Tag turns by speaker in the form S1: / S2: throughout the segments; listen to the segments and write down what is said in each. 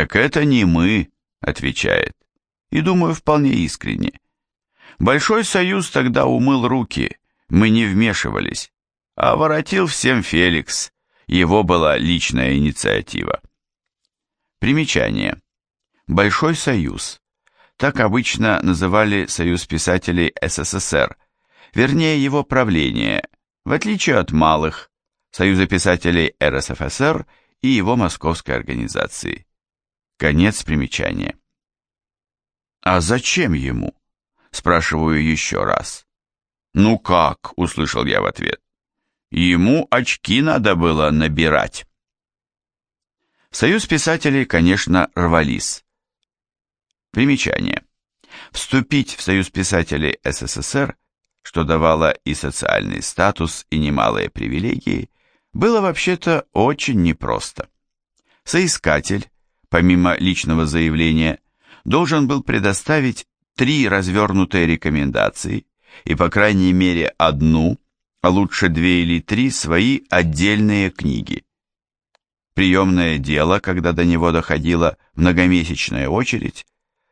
S1: «Так это не мы», — отвечает, и думаю вполне искренне. Большой Союз тогда умыл руки, мы не вмешивались, а воротил всем Феликс, его была личная инициатива. Примечание. Большой Союз. Так обычно называли Союз писателей СССР, вернее его правление, в отличие от малых, Союза писателей РСФСР и его московской организации. Конец примечания. «А зачем ему?» – спрашиваю еще раз. «Ну как?» – услышал я в ответ. «Ему очки надо было набирать». В Союз писателей, конечно, рвались. Примечание. Вступить в Союз писателей СССР, что давало и социальный статус, и немалые привилегии, было вообще-то очень непросто. Соискатель, помимо личного заявления, должен был предоставить три развернутые рекомендации и, по крайней мере, одну, а лучше две или три свои отдельные книги. Приемное дело, когда до него доходила многомесячная очередь,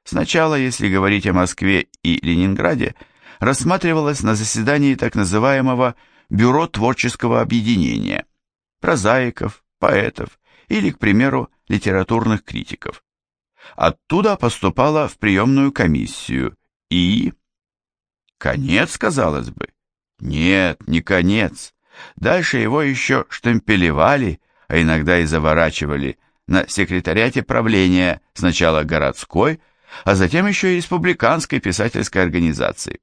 S1: сначала, если говорить о Москве и Ленинграде, рассматривалось на заседании так называемого Бюро творческого объединения, прозаиков, поэтов или, к примеру, литературных критиков. Оттуда поступала в приемную комиссию и... Конец, казалось бы. Нет, не конец. Дальше его еще штемпелевали, а иногда и заворачивали на секретариате правления сначала городской, а затем еще и республиканской писательской организации.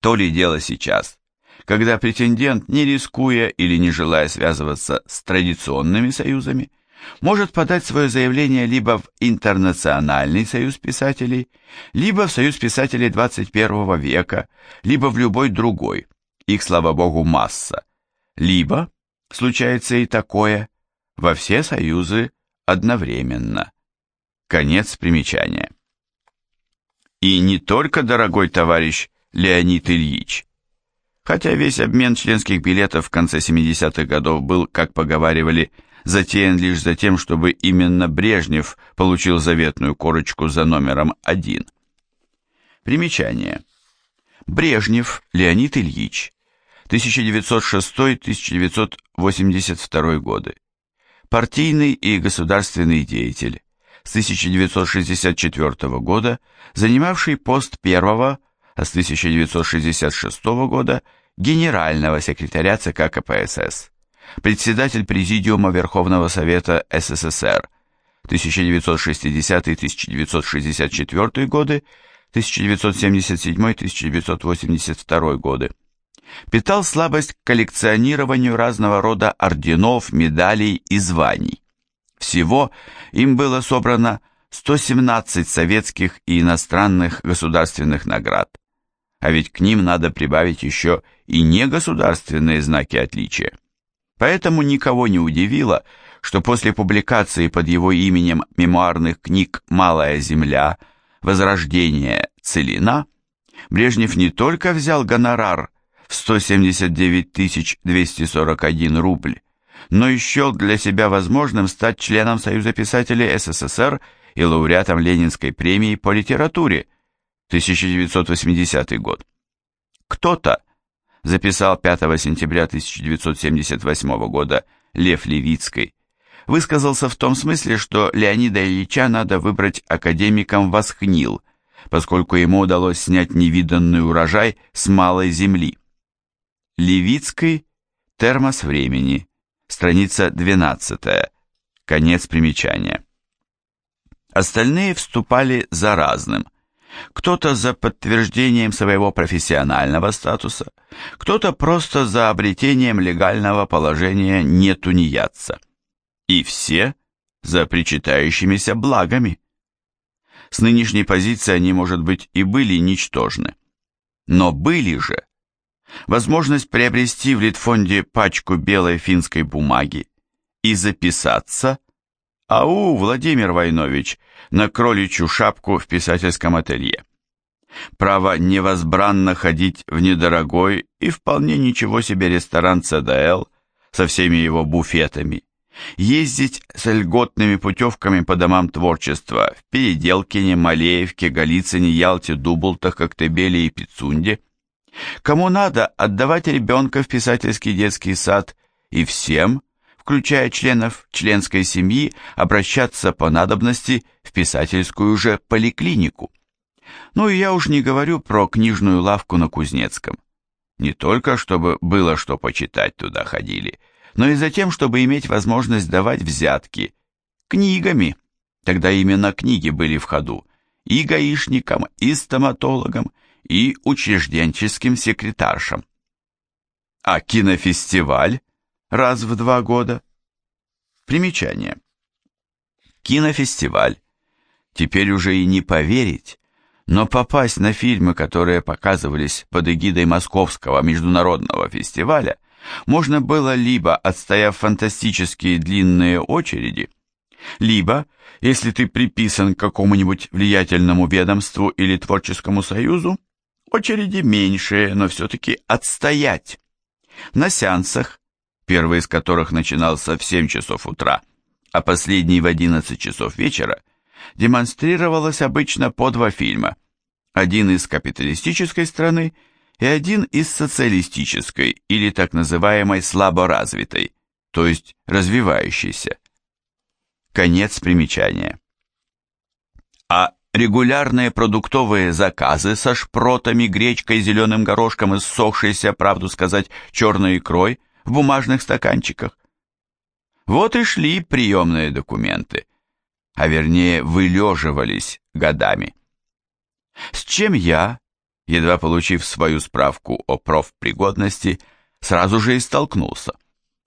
S1: То ли дело сейчас, когда претендент, не рискуя или не желая связываться с традиционными союзами, может подать свое заявление либо в Интернациональный союз писателей, либо в Союз писателей 21 века, либо в любой другой, их, слава богу, масса, либо, случается и такое, во все союзы одновременно. Конец примечания. И не только, дорогой товарищ Леонид Ильич, хотя весь обмен членских билетов в конце 70-х годов был, как поговаривали, затеян лишь за тем, чтобы именно Брежнев получил заветную корочку за номером один. Примечание. Брежнев Леонид Ильич, 1906-1982 годы. Партийный и государственный деятель, с 1964 года занимавший пост первого, а с 1966 года генерального секретаря ЦК КПСС председатель Президиума Верховного Совета СССР 1960-1964 годы, 1977-1982 годы. Питал слабость к коллекционированию разного рода орденов, медалей и званий. Всего им было собрано 117 советских и иностранных государственных наград. А ведь к ним надо прибавить еще и негосударственные знаки отличия. Поэтому никого не удивило, что после публикации под его именем мемуарных книг «Малая земля», «Возрождение», «Целина», Брежнев не только взял гонорар в 179 241 рубль, но счел для себя возможным стать членом Союза писателей СССР и лауреатом Ленинской премии по литературе 1980 год. Кто-то, записал 5 сентября 1978 года Лев Левицкий, высказался в том смысле, что Леонида Ильича надо выбрать академиком Восхнил, поскольку ему удалось снять невиданный урожай с малой земли. Левицкий, термос времени, страница 12, конец примечания. Остальные вступали за разным, кто-то за подтверждением своего профессионального статуса, кто-то просто за обретением легального положения нетунеядца. И все за причитающимися благами. С нынешней позиции они, может быть, и были ничтожны. Но были же. Возможность приобрести в Литфонде пачку белой финской бумаги и записаться – «Ау, Владимир Войнович!» на кроличью шапку в писательском ателье. Право невозбранно ходить в недорогой и вполне ничего себе ресторан ЦДЛ со всеми его буфетами ездить с льготными путевками по домам творчества в Переделкине, Малеевке, Голицыне, Ялте, Дублтах, Коктебеле и Пицунде. Кому надо, отдавать ребенка в писательский детский сад и всем, включая членов членской семьи, обращаться по надобности в писательскую же поликлинику. Ну и я уж не говорю про книжную лавку на Кузнецком. Не только чтобы было что почитать туда ходили – но и за тем, чтобы иметь возможность давать взятки. Книгами. Тогда именно книги были в ходу. И гаишникам, и стоматологам, и учрежденческим секретаршам. А кинофестиваль раз в два года. Примечание. Кинофестиваль. Теперь уже и не поверить, но попасть на фильмы, которые показывались под эгидой Московского международного фестиваля, можно было либо, отстояв фантастические длинные очереди, либо, если ты приписан к какому-нибудь влиятельному ведомству или творческому союзу, очереди меньшие, но все-таки отстоять. На сеансах, первый из которых начинался в 7 часов утра, а последний в 11 часов вечера, демонстрировалось обычно по два фильма, один из капиталистической страны и один из социалистической или так называемой слаборазвитой, то есть развивающейся. Конец примечания. А регулярные продуктовые заказы со шпротами, гречкой, зеленым горошком и ссохшейся, правду сказать, черной икрой в бумажных стаканчиках. Вот и шли приемные документы, а вернее вылеживались годами. С чем я, едва получив свою справку о профпригодности, сразу же и столкнулся,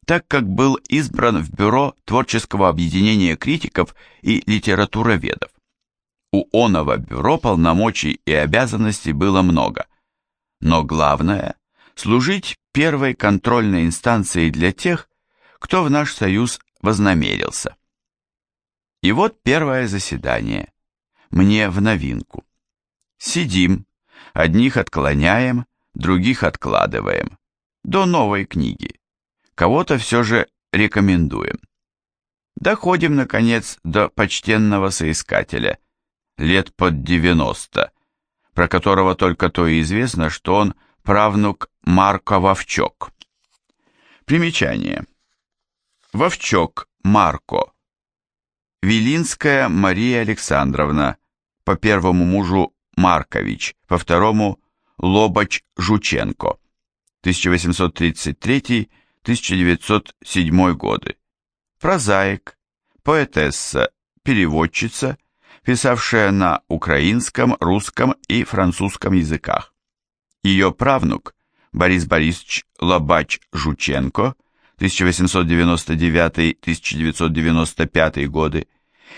S1: так как был избран в бюро творческого объединения критиков и литературоведов. У оного бюро полномочий и обязанностей было много, но главное – служить первой контрольной инстанцией для тех, кто в наш союз вознамерился. И вот первое заседание, мне в новинку. Сидим, Одних отклоняем, других откладываем. До новой книги. Кого-то все же рекомендуем. Доходим, наконец, до почтенного соискателя, лет под 90, про которого только то и известно, что он правнук Марко Вовчок. Примечание. Вовчок Марко. Вилинская Мария Александровна, по первому мужу Маркович, по второму Лобач Жученко, 1833-1907 годы. Прозаик, поэтесса, переводчица, писавшая на украинском, русском и французском языках. Ее правнук Борис Борисович Лобач Жученко, 1899-1995 годы,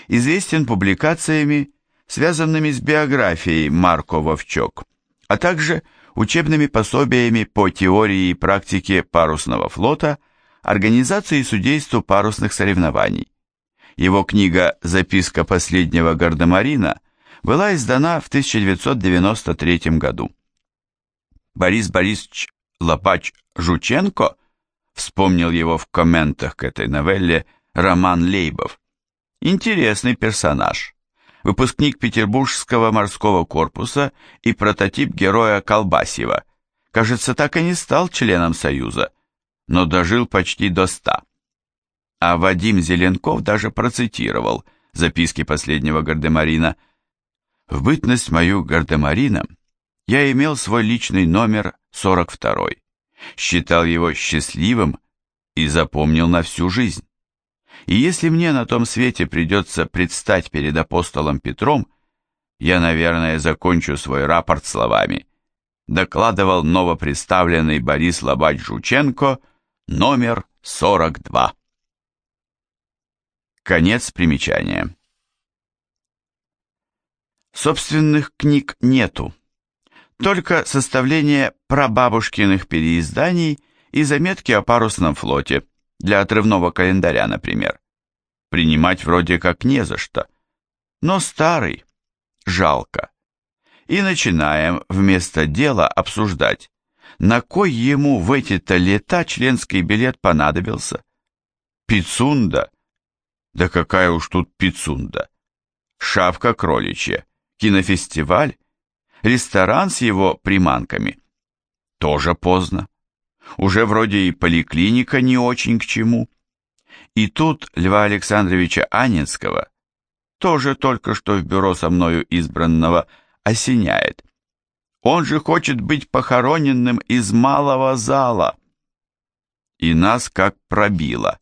S1: известен публикациями связанными с биографией Марко Вовчок, а также учебными пособиями по теории и практике парусного флота, организации и судейству парусных соревнований. Его книга «Записка последнего гардемарина» была издана в 1993 году. Борис Борисович Лопач Жученко вспомнил его в комментах к этой новелле Роман Лейбов. Интересный персонаж выпускник Петербургского морского корпуса и прототип героя Колбасева. Кажется, так и не стал членом Союза, но дожил почти до ста. А Вадим Зеленков даже процитировал записки последнего гардемарина. «В бытность мою гардемарином я имел свой личный номер 42 считал его счастливым и запомнил на всю жизнь. И если мне на том свете придется предстать перед апостолом Петром, я, наверное, закончу свой рапорт словами. Докладывал новопредставленный Борис Лобач-Жученко, номер 42. Конец примечания. Собственных книг нету, только составление прабабушкиных переизданий и заметки о парусном флоте – для отрывного календаря, например. Принимать вроде как не за что. Но старый. Жалко. И начинаем вместо дела обсуждать, на кой ему в эти-то лета членский билет понадобился. Пицунда? Да какая уж тут пицунда? Шапка кроличья, кинофестиваль, ресторан с его приманками. Тоже поздно. Уже вроде и поликлиника не очень к чему. И тут Льва Александровича Анинского, тоже только что в бюро со мною избранного, осеняет. Он же хочет быть похороненным из малого зала. И нас как пробило.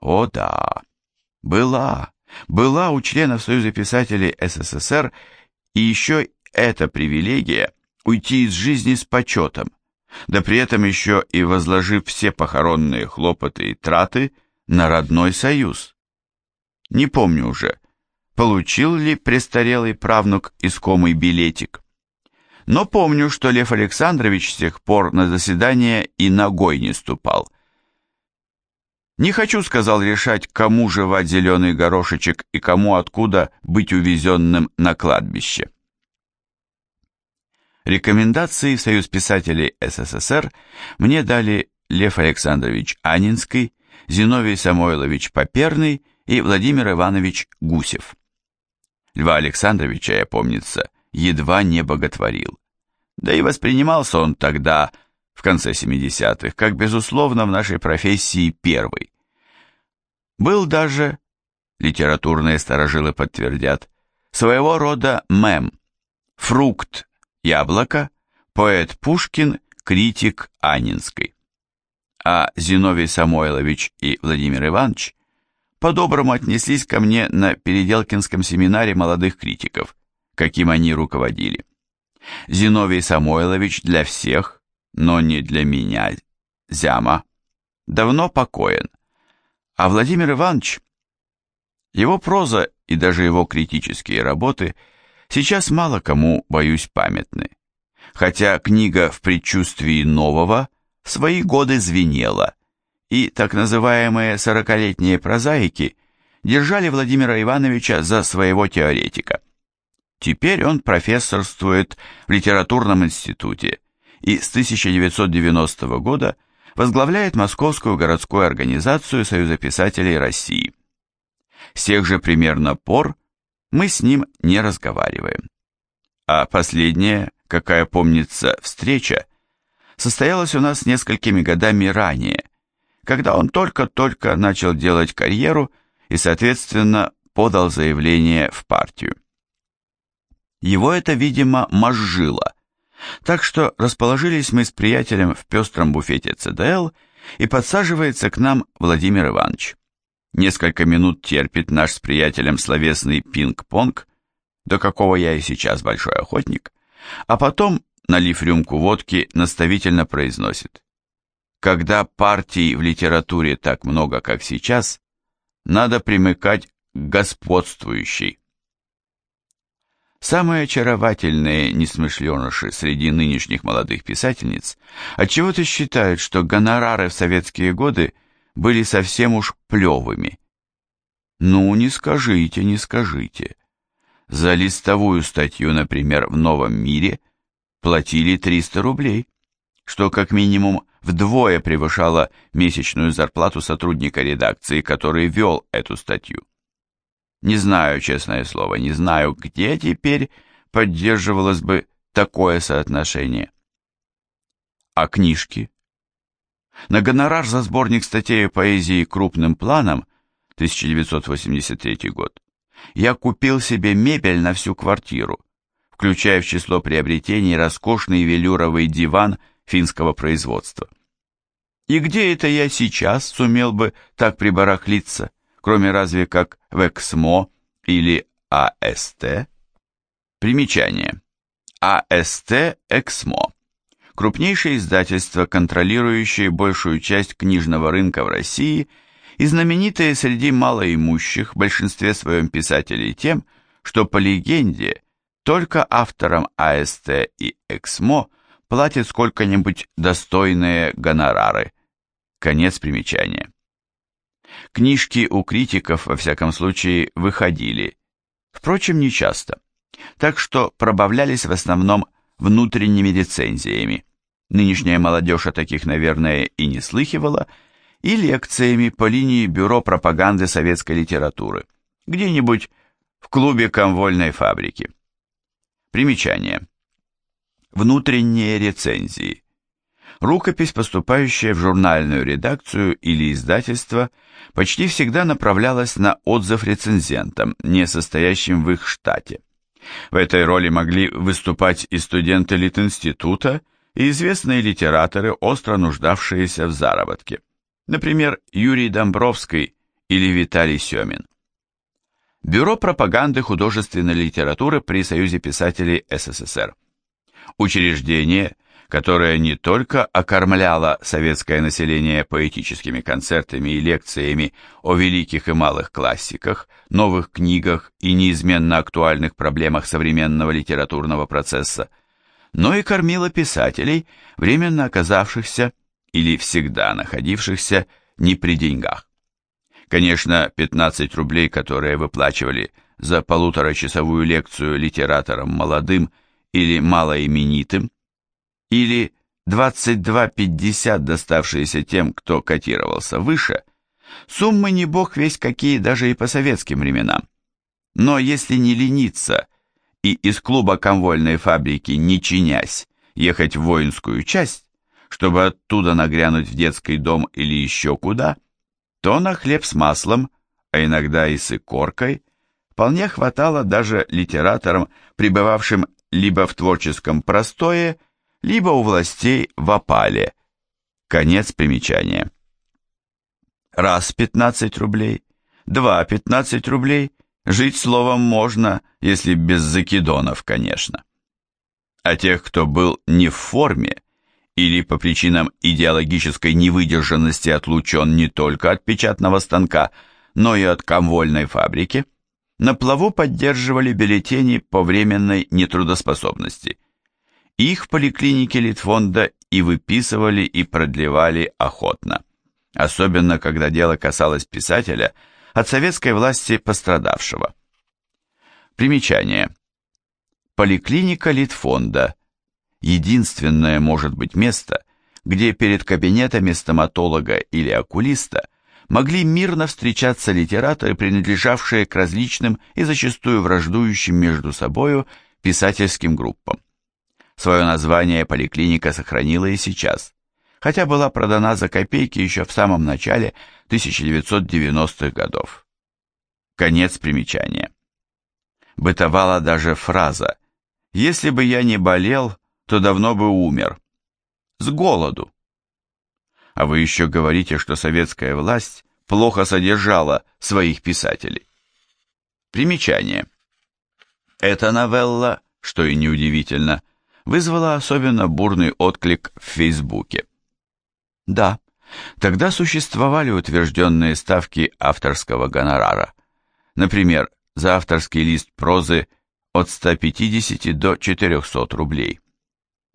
S1: О да, была, была у членов Союза писателей СССР и еще эта привилегия уйти из жизни с почетом, да при этом еще и возложив все похоронные хлопоты и траты на родной союз. Не помню уже, получил ли престарелый правнук искомый билетик. Но помню, что Лев Александрович с тех пор на заседание и ногой не ступал. «Не хочу, — сказал, — решать, кому жевать зеленый горошечек и кому откуда быть увезенным на кладбище». Рекомендации в Союз писателей СССР мне дали Лев Александрович Анинский, Зиновий Самойлович Поперный и Владимир Иванович Гусев. Льва Александровича, я помнится, едва не боготворил. Да и воспринимался он тогда, в конце 70-х, как, безусловно, в нашей профессии первый. Был даже, литературные сторожилы подтвердят, своего рода мем, фрукт Яблоко, поэт Пушкин, критик Анинской. А Зиновий Самойлович и Владимир Иванович по-доброму отнеслись ко мне на Переделкинском семинаре молодых критиков, каким они руководили. Зиновий Самойлович для всех, но не для меня, Зяма, давно покоен, а Владимир Иванович, его проза и даже его критические работы – сейчас мало кому, боюсь, памятны. Хотя книга «В предчувствии нового» в свои годы звенела, и так называемые сорокалетние прозаики держали Владимира Ивановича за своего теоретика. Теперь он профессорствует в литературном институте и с 1990 года возглавляет Московскую городскую организацию Союза писателей России. С тех же примерно пор мы с ним не разговариваем. А последняя, какая помнится, встреча, состоялась у нас несколькими годами ранее, когда он только-только начал делать карьеру и, соответственно, подал заявление в партию. Его это, видимо, мозжило, так что расположились мы с приятелем в пестром буфете ЦДЛ, и подсаживается к нам Владимир Иванович. Несколько минут терпит наш с приятелем словесный пинг-понг, до какого я и сейчас большой охотник, а потом, налив рюмку водки, наставительно произносит. Когда партий в литературе так много, как сейчас, надо примыкать к господствующей. Самые очаровательные несмышленыши среди нынешних молодых писательниц отчего-то считают, что гонорары в советские годы – были совсем уж плевыми. Ну, не скажите, не скажите. За листовую статью, например, в «Новом мире» платили 300 рублей, что как минимум вдвое превышало месячную зарплату сотрудника редакции, который вел эту статью. Не знаю, честное слово, не знаю, где теперь поддерживалось бы такое соотношение. А книжки? На гонорар за сборник статей поэзии крупным планом 1983 год я купил себе мебель на всю квартиру, включая в число приобретений роскошный велюровый диван финского производства. И где это я сейчас сумел бы так прибарахлиться, кроме разве как в Эксмо или АСТ? Примечание. АСТ Эксмо крупнейшее издательство, контролирующее большую часть книжного рынка в России и знаменитое среди малоимущих в большинстве своем писателей тем, что по легенде только авторам АСТ и Эксмо платят сколько-нибудь достойные гонорары. Конец примечания. Книжки у критиков, во всяком случае, выходили, впрочем, не часто, так что пробавлялись в основном внутренними рецензиями. Нынешняя молодежь о таких, наверное, и не слыхивала, и лекциями по линии Бюро пропаганды советской литературы, где-нибудь в клубе комвольной фабрики. Примечание. Внутренние рецензии. Рукопись, поступающая в журнальную редакцию или издательство, почти всегда направлялась на отзыв рецензентам, не состоящим в их штате. В этой роли могли выступать и студенты Литинститута, и известные литераторы, остро нуждавшиеся в заработке. Например, Юрий Домбровский или Виталий Семин. Бюро пропаганды художественной литературы при Союзе писателей СССР. Учреждение – которая не только окормляла советское население поэтическими концертами и лекциями о великих и малых классиках, новых книгах и неизменно актуальных проблемах современного литературного процесса, но и кормила писателей, временно оказавшихся или всегда находившихся не при деньгах. Конечно, 15 рублей, которые выплачивали за полуторачасовую лекцию литераторам молодым или малоименитым, или 22,50, доставшиеся тем, кто котировался выше, суммы не бог весь какие даже и по советским временам. Но если не лениться и из клуба конвольной фабрики, не чинясь, ехать в воинскую часть, чтобы оттуда нагрянуть в детский дом или еще куда, то на хлеб с маслом, а иногда и с икоркой, вполне хватало даже литераторам, пребывавшим либо в творческом простое, либо у властей в опале. Конец примечания. Раз 15 рублей, два 15 рублей, жить словом можно, если без закидонов, конечно. А тех, кто был не в форме, или по причинам идеологической невыдержанности отлучен не только от печатного станка, но и от комвольной фабрики, на плаву поддерживали бюллетени по временной нетрудоспособности – их в поликлинике Литфонда и выписывали, и продлевали охотно. Особенно, когда дело касалось писателя, от советской власти пострадавшего. Примечание. Поликлиника Литфонда – единственное, может быть, место, где перед кабинетами стоматолога или окулиста могли мирно встречаться литераторы, принадлежавшие к различным и зачастую враждующим между собою писательским группам. Свое название поликлиника сохранила и сейчас, хотя была продана за копейки еще в самом начале 1990-х годов. Конец примечания. Бытовала даже фраза «Если бы я не болел, то давно бы умер». С голоду. А вы еще говорите, что советская власть плохо содержала своих писателей. Примечание. Эта новелла, что и неудивительно, вызвала особенно бурный отклик в Фейсбуке. Да, тогда существовали утвержденные ставки авторского гонорара. Например, за авторский лист прозы от 150 до 400 рублей.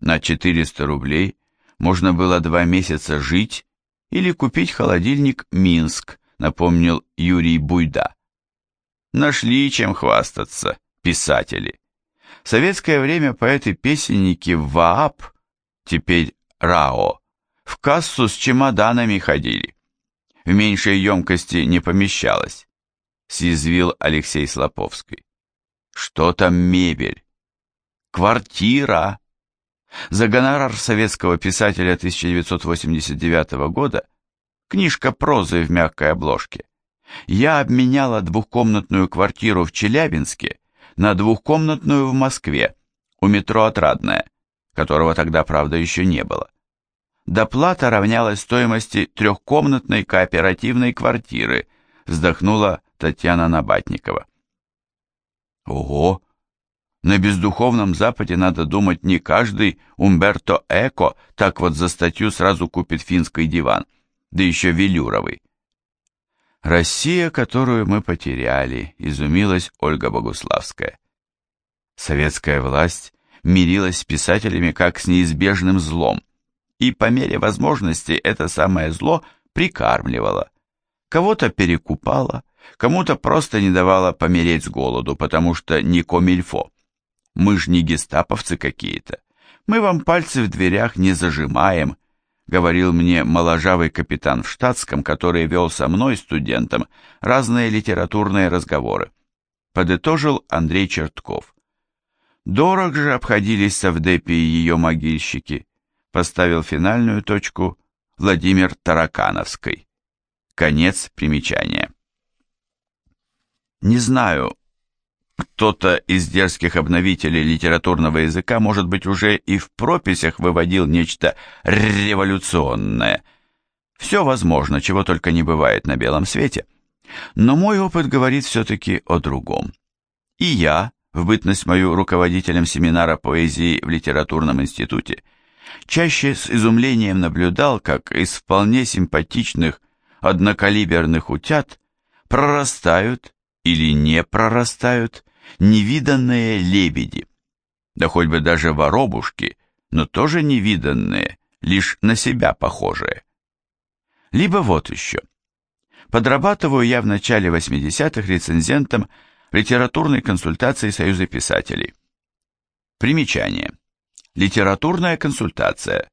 S1: На 400 рублей можно было два месяца жить или купить холодильник «Минск», напомнил Юрий Буйда. Нашли чем хвастаться писатели. В советское время поэты-песенники ВААП, теперь РАО, в кассу с чемоданами ходили. В меньшей емкости не помещалось, съязвил Алексей Слоповский. Что там мебель? Квартира. За гонорар советского писателя 1989 года книжка прозы в мягкой обложке. Я обменяла двухкомнатную квартиру в Челябинске на двухкомнатную в Москве, у метро Отрадная, которого тогда, правда, еще не было. Доплата равнялась стоимости трехкомнатной кооперативной квартиры, вздохнула Татьяна Набатникова. Ого! На бездуховном Западе надо думать, не каждый Умберто Эко так вот за статью сразу купит финский диван, да еще велюровый. Россия, которую мы потеряли, изумилась Ольга Богуславская. Советская власть мирилась с писателями как с неизбежным злом, и по мере возможности это самое зло прикармливала. Кого-то перекупала, кому-то просто не давала помереть с голоду, потому что не комильфо. Мы ж не гестаповцы какие-то. Мы вам пальцы в дверях не зажимаем, говорил мне моложавый капитан в штатском, который вел со мной, студентом, разные литературные разговоры. Подытожил Андрей Чертков. Дорог же обходились совдепи и ее могильщики, поставил финальную точку Владимир Таракановской. Конец примечания. Не знаю, кто-то из дерзких обновителей литературного языка, может быть, уже и в прописях выводил нечто революционное. Все возможно, чего только не бывает на белом свете. Но мой опыт говорит все-таки о другом. И я, в бытность мою руководителем семинара поэзии в литературном институте, чаще с изумлением наблюдал, как из вполне симпатичных однокалиберных утят прорастают или не прорастают невиданные лебеди. Да хоть бы даже воробушки, но тоже невиданные, лишь на себя похожие. Либо вот еще. Подрабатываю я в начале 80-х рецензентом литературной консультации Союза писателей. Примечание. Литературная консультация.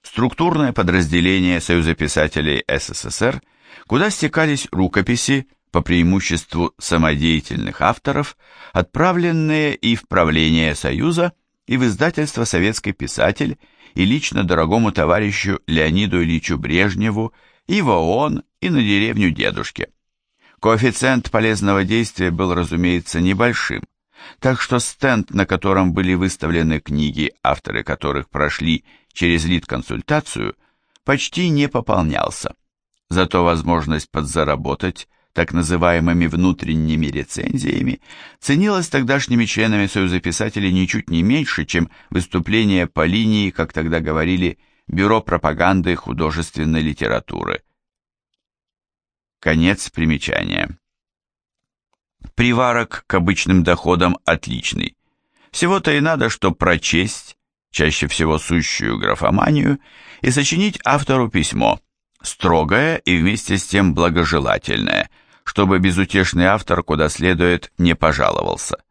S1: Структурное подразделение Союза писателей СССР, куда стекались рукописи, по преимуществу самодеятельных авторов, отправленные и в правление Союза, и в издательство «Советский писатель», и лично дорогому товарищу Леониду Ильичу Брежневу, и в ООН, и на деревню дедушки. Коэффициент полезного действия был, разумеется, небольшим, так что стенд, на котором были выставлены книги, авторы которых прошли через лид-консультацию, почти не пополнялся. Зато возможность подзаработать так называемыми внутренними рецензиями ценилась тогдашними членами Союза писателей ничуть не меньше, чем выступление по линии, как тогда говорили, Бюро пропаганды художественной литературы. Конец примечания. Приварок к обычным доходам отличный. Всего-то и надо, что прочесть, чаще всего сущую графоманию, и сочинить автору письмо, строгое и вместе с тем благожелательное, чтобы безутешный автор куда следует не пожаловался.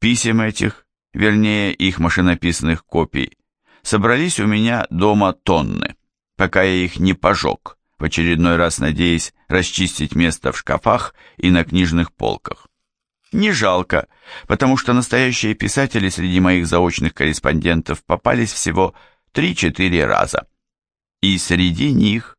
S1: Писем этих, вернее их машинописных копий, собрались у меня дома тонны, пока я их не пожег, в очередной раз надеясь расчистить место в шкафах и на книжных полках. Не жалко, потому что настоящие писатели среди моих заочных корреспондентов попались всего 3-4 раза. И среди них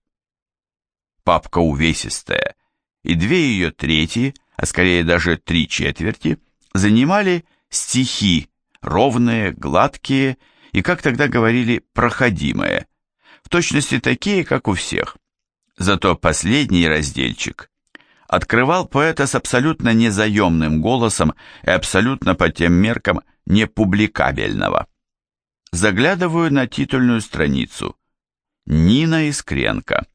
S1: папка увесистая, и две ее трети, а скорее даже три четверти, занимали стихи, ровные, гладкие и, как тогда говорили, проходимые, в точности такие, как у всех. Зато последний разделчик открывал поэта с абсолютно незаемным голосом и абсолютно по тем меркам непубликабельного. Заглядываю на титульную страницу. Нина Искренко.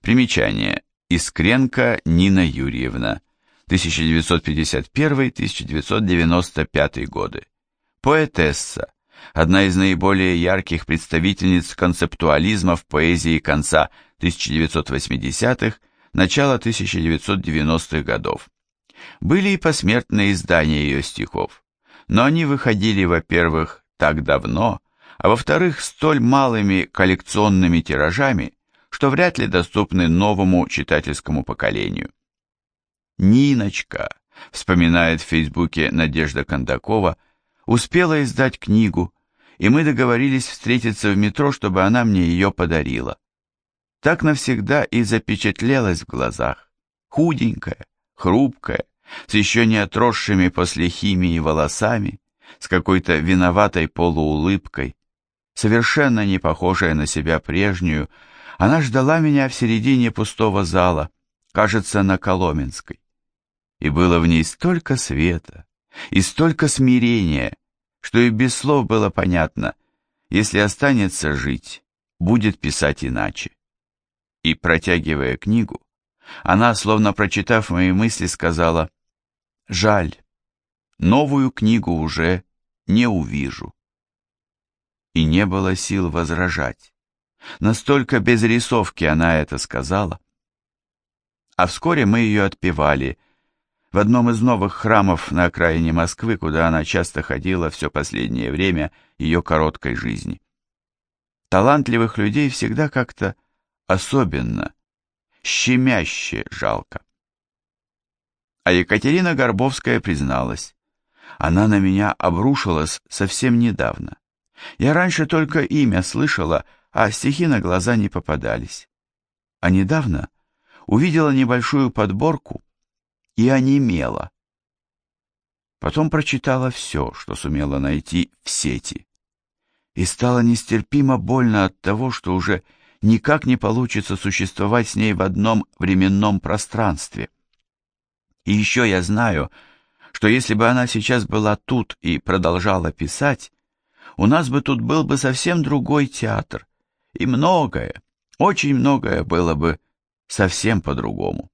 S1: Примечание. Искренко Нина Юрьевна. 1951-1995 годы. Поэтесса одна из наиболее ярких представительниц концептуализма в поэзии конца 1980-х, начала 1990-х годов. Были и посмертные издания ее стихов, но они выходили, во-первых, так давно, а во-вторых, столь малыми коллекционными тиражами, что вряд ли доступны новому читательскому поколению. «Ниночка», вспоминает в Фейсбуке Надежда Кондакова, успела издать книгу, и мы договорились встретиться в метро, чтобы она мне ее подарила. Так навсегда и запечатлелась в глазах. Худенькая, хрупкая, с еще не отросшими после химии волосами, с какой-то виноватой полуулыбкой, совершенно не похожая на себя прежнюю, она ждала меня в середине пустого зала, кажется, на Коломенской. И было в ней столько света и столько смирения, что и без слов было понятно, если останется жить, будет писать иначе. И, протягивая книгу, она, словно прочитав мои мысли, сказала, «Жаль, новую книгу уже не увижу». И не было сил возражать. Настолько без рисовки она это сказала. А вскоре мы ее отпевали, в одном из новых храмов на окраине Москвы, куда она часто ходила все последнее время ее короткой жизни. Талантливых людей всегда как-то особенно, щемяще жалко. А Екатерина Горбовская призналась, она на меня обрушилась совсем недавно. Я раньше только имя слышала, а стихи на глаза не попадались. А недавно увидела небольшую подборку и онемела. Потом прочитала все, что сумела найти в сети. И стало нестерпимо больно от того, что уже никак не получится существовать с ней в одном временном пространстве. И еще я знаю, что если бы она сейчас была тут и продолжала писать, у нас бы тут был бы совсем другой театр, и многое, очень многое было бы совсем по-другому.